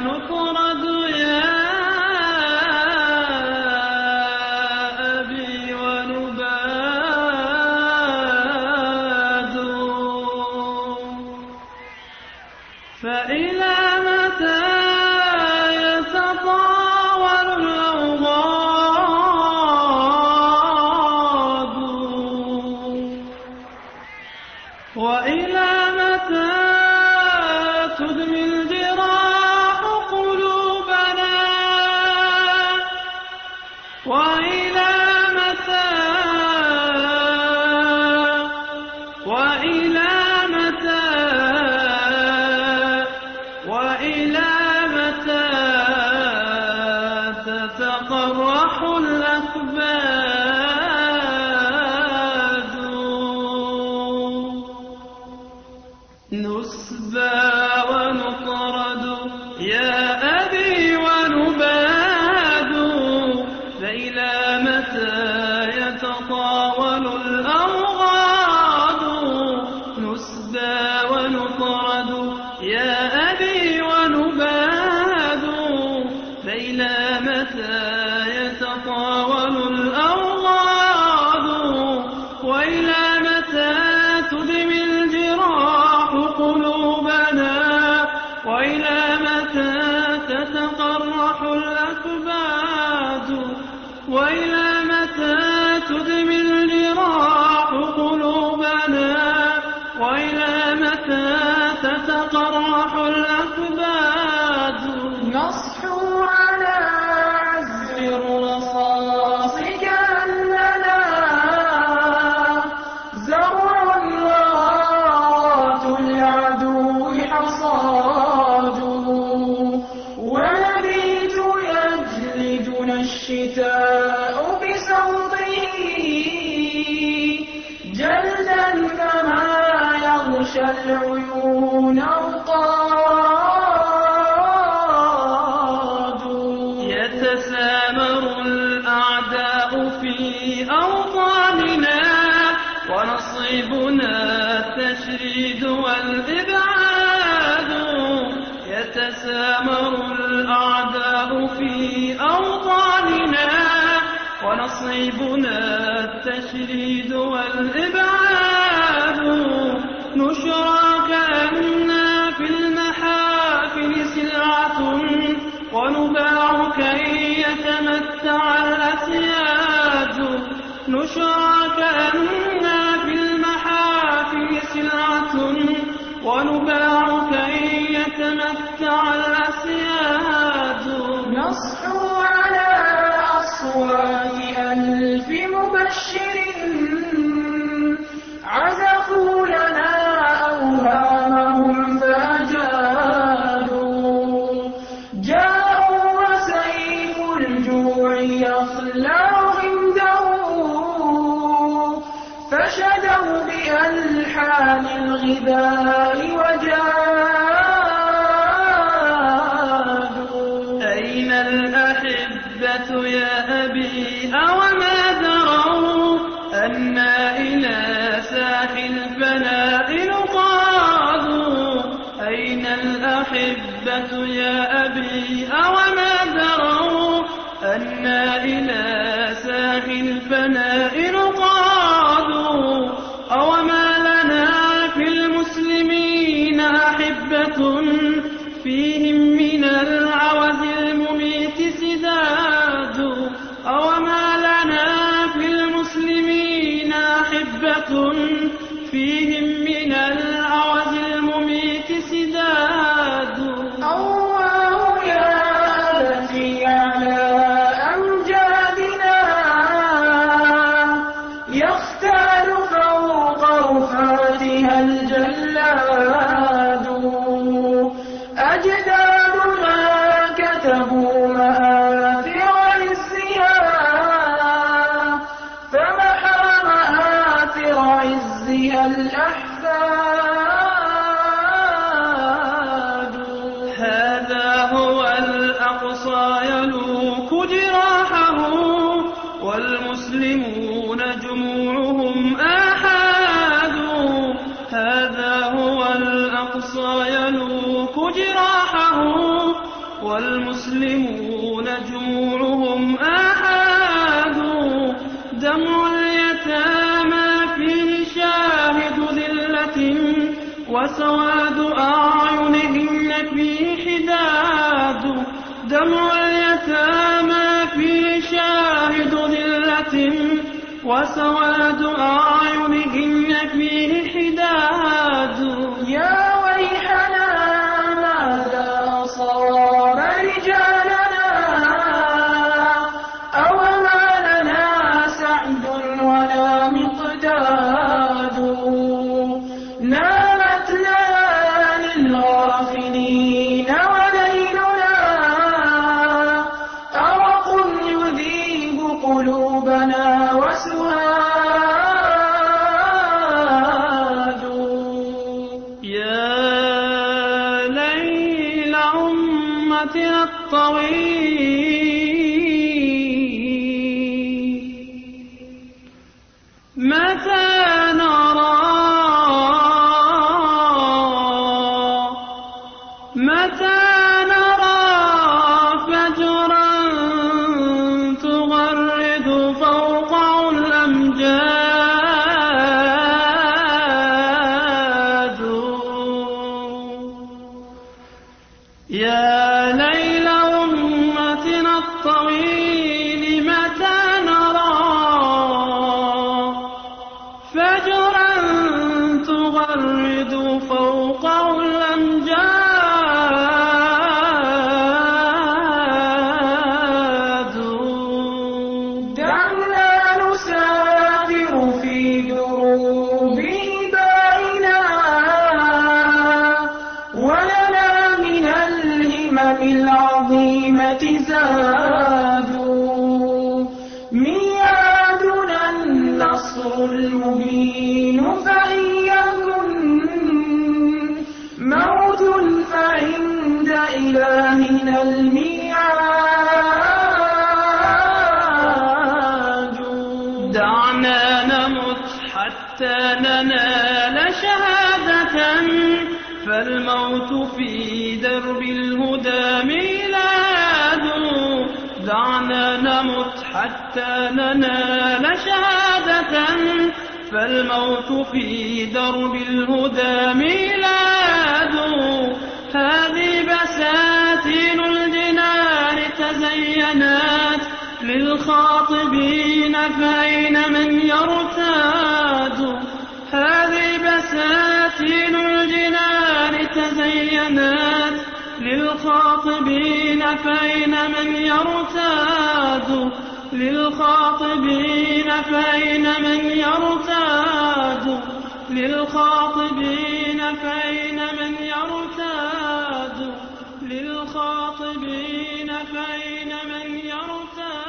نسبى تتقرح الأكباد يغشى العيون الطاد. يتسامر الأعداء في أوطاننا ونصيبنا التشريد والإبعاد. يتسامر الأعداء في أوطاننا ونصيبنا التشريد والإبعاد. نشرى كأننا في المحافل سلعة ونباع كي يتمتع الأسياد. نشرى كأننا في المحافل سلعة ونباع كي يتمتع الأسياد. نصحو على أصوات ألف بألحان الغذاء وجادوا. أين الأحبة يا أبي؟ أوما دروا أنا إلى ساحل الفناء نقادوا أين الأحبة يا أبي؟ أوما دروا أنا إلى ساحل الفناء أحبة فيهم عزها الأحفاد هذا هو الأقصى يلوك جراحه والمسلمون جموعهم آحاد. هذا هو الأقصى يلوك جراحه والمسلمون جموعهم آحاد. دمع وسواد أعينهن فيه حداد دمع اليتامى فيه شاهد ذلة وسواد أعينهن أمتنا الطويل. ميعادنا النصر المبين فإن يكن موت فعند إلهنا الميعاد. دعنا نمت حتى ننال شهادة فالموت في درب دعنا نمت حتى ننال شهادة فالموت في درب الهدى ميلاد. هذه بساتين الجنان تزينت للخاطبين فأين من يرتاد. هذه بساتين الجنان تزينت للخاطبين فأين من يرتاد؟ للخاطبين فأين من يرتاد؟ للخاطبين فأين من يرتاد؟ للخاطبين فأين من يرتاد؟